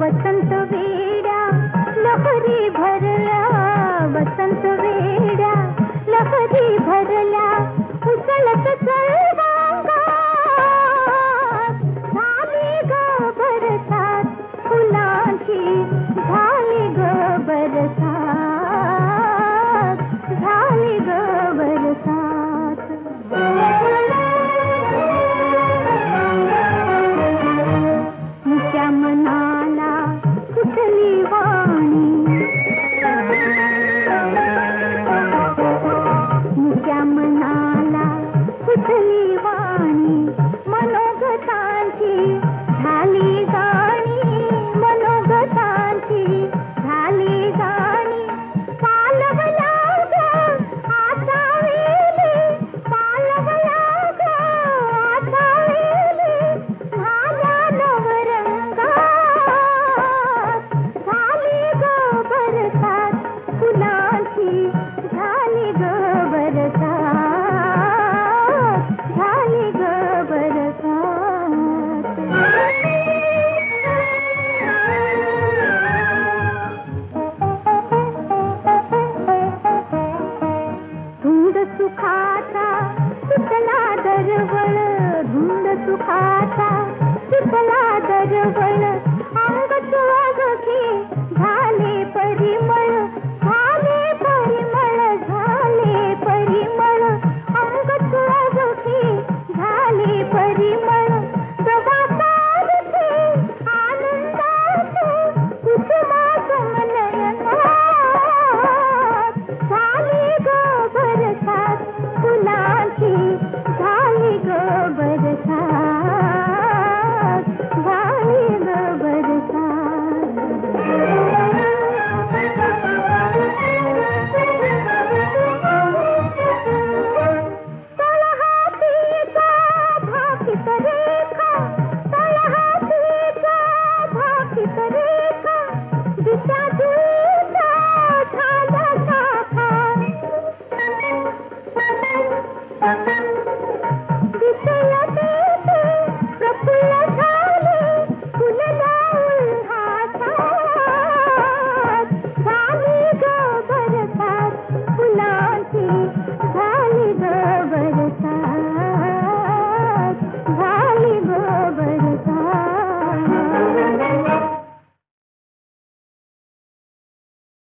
वसंत वेड्या लहरी भरल्या वसंत सुटला